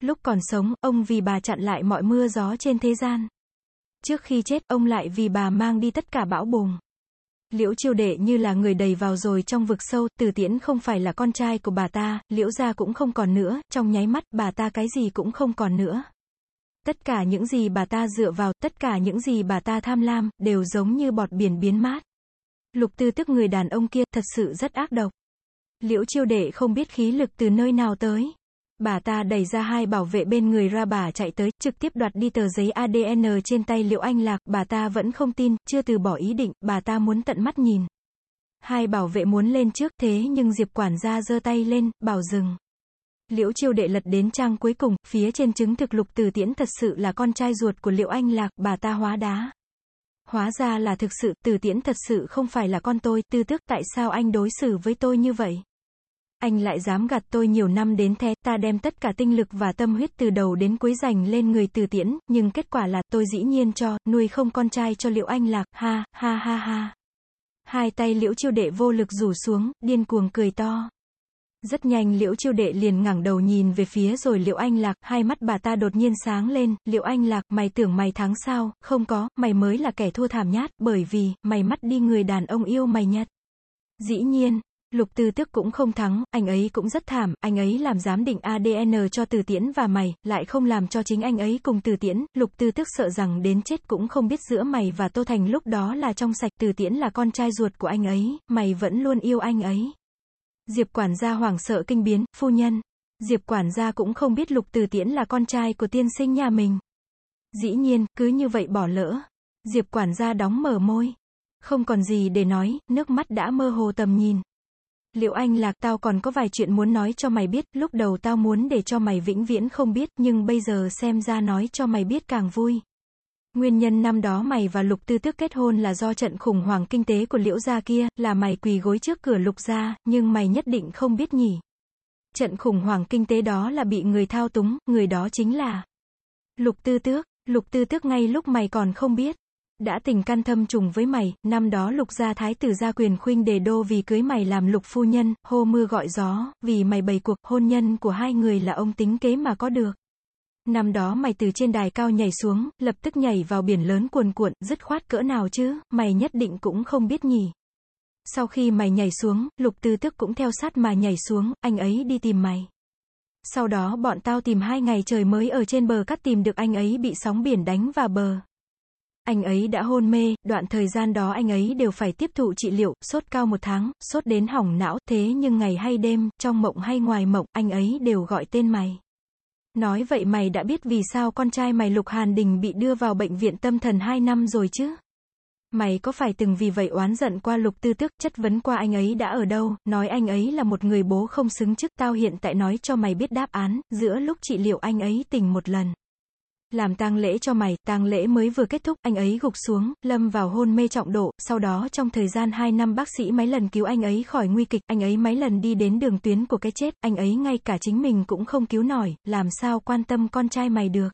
Lúc còn sống, ông vì bà chặn lại mọi mưa gió trên thế gian. Trước khi chết, ông lại vì bà mang đi tất cả bão bùng. Liễu chiêu đệ như là người đầy vào rồi trong vực sâu, từ tiễn không phải là con trai của bà ta, liễu gia cũng không còn nữa, trong nháy mắt bà ta cái gì cũng không còn nữa. Tất cả những gì bà ta dựa vào, tất cả những gì bà ta tham lam, đều giống như bọt biển biến mát. Lục tư tức người đàn ông kia, thật sự rất ác độc. Liễu chiêu đệ không biết khí lực từ nơi nào tới. Bà ta đẩy ra hai bảo vệ bên người ra bà chạy tới, trực tiếp đoạt đi tờ giấy ADN trên tay Liễu Anh Lạc, bà ta vẫn không tin, chưa từ bỏ ý định, bà ta muốn tận mắt nhìn. Hai bảo vệ muốn lên trước thế nhưng Diệp quản gia giơ tay lên, bảo dừng. Liễu chiêu đệ lật đến trang cuối cùng, phía trên chứng thực lục từ tiễn thật sự là con trai ruột của Liễu Anh Lạc, bà ta hóa đá. Hóa ra là thực sự, từ tiễn thật sự không phải là con tôi, tư tức tại sao anh đối xử với tôi như vậy? Anh lại dám gạt tôi nhiều năm đến thế, ta đem tất cả tinh lực và tâm huyết từ đầu đến cuối dành lên người từ tiễn, nhưng kết quả là, tôi dĩ nhiên cho, nuôi không con trai cho liệu anh lạc, ha, ha ha ha. Hai tay liễu chiêu đệ vô lực rủ xuống, điên cuồng cười to. Rất nhanh liễu chiêu đệ liền ngẩng đầu nhìn về phía rồi liệu anh lạc, hai mắt bà ta đột nhiên sáng lên, liệu anh lạc, mày tưởng mày thắng sao, không có, mày mới là kẻ thua thảm nhát, bởi vì, mày mất đi người đàn ông yêu mày nhất. Dĩ nhiên, Lục Tư Tức cũng không thắng, anh ấy cũng rất thảm, anh ấy làm giám định ADN cho Từ Tiễn và mày, lại không làm cho chính anh ấy cùng Từ Tiễn, Lục Tư Tức sợ rằng đến chết cũng không biết giữa mày và Tô Thành lúc đó là trong sạch, Từ Tiễn là con trai ruột của anh ấy, mày vẫn luôn yêu anh ấy. Diệp quản gia hoảng sợ kinh biến, phu nhân. Diệp quản gia cũng không biết Lục Từ Tiễn là con trai của tiên sinh nhà mình. Dĩ nhiên, cứ như vậy bỏ lỡ. Diệp quản gia đóng mở môi. Không còn gì để nói, nước mắt đã mơ hồ tầm nhìn. Liệu anh lạc tao còn có vài chuyện muốn nói cho mày biết, lúc đầu tao muốn để cho mày vĩnh viễn không biết, nhưng bây giờ xem ra nói cho mày biết càng vui. Nguyên nhân năm đó mày và Lục Tư Tước kết hôn là do trận khủng hoảng kinh tế của Liễu gia kia, là mày quỳ gối trước cửa Lục gia, nhưng mày nhất định không biết nhỉ. Trận khủng hoảng kinh tế đó là bị người thao túng, người đó chính là Lục Tư Tước, Lục Tư Tước ngay lúc mày còn không biết đã tình căn thâm trùng với mày, năm đó lục gia thái tử gia quyền khuynh đề đô vì cưới mày làm lục phu nhân, hô mưa gọi gió, vì mày bày cuộc, hôn nhân của hai người là ông tính kế mà có được. Năm đó mày từ trên đài cao nhảy xuống, lập tức nhảy vào biển lớn cuồn cuộn, dứt khoát cỡ nào chứ, mày nhất định cũng không biết nhỉ. Sau khi mày nhảy xuống, lục tư tức cũng theo sát mà nhảy xuống, anh ấy đi tìm mày. Sau đó bọn tao tìm hai ngày trời mới ở trên bờ cắt tìm được anh ấy bị sóng biển đánh vào bờ. Anh ấy đã hôn mê, đoạn thời gian đó anh ấy đều phải tiếp thụ trị liệu, sốt cao một tháng, sốt đến hỏng não, thế nhưng ngày hay đêm, trong mộng hay ngoài mộng, anh ấy đều gọi tên mày. Nói vậy mày đã biết vì sao con trai mày Lục Hàn Đình bị đưa vào bệnh viện tâm thần 2 năm rồi chứ? Mày có phải từng vì vậy oán giận qua Lục Tư Tức, chất vấn qua anh ấy đã ở đâu, nói anh ấy là một người bố không xứng chức, tao hiện tại nói cho mày biết đáp án, giữa lúc trị liệu anh ấy tỉnh một lần. Làm tang lễ cho mày, tang lễ mới vừa kết thúc, anh ấy gục xuống, lâm vào hôn mê trọng độ, sau đó trong thời gian 2 năm bác sĩ mấy lần cứu anh ấy khỏi nguy kịch, anh ấy mấy lần đi đến đường tuyến của cái chết, anh ấy ngay cả chính mình cũng không cứu nổi, làm sao quan tâm con trai mày được.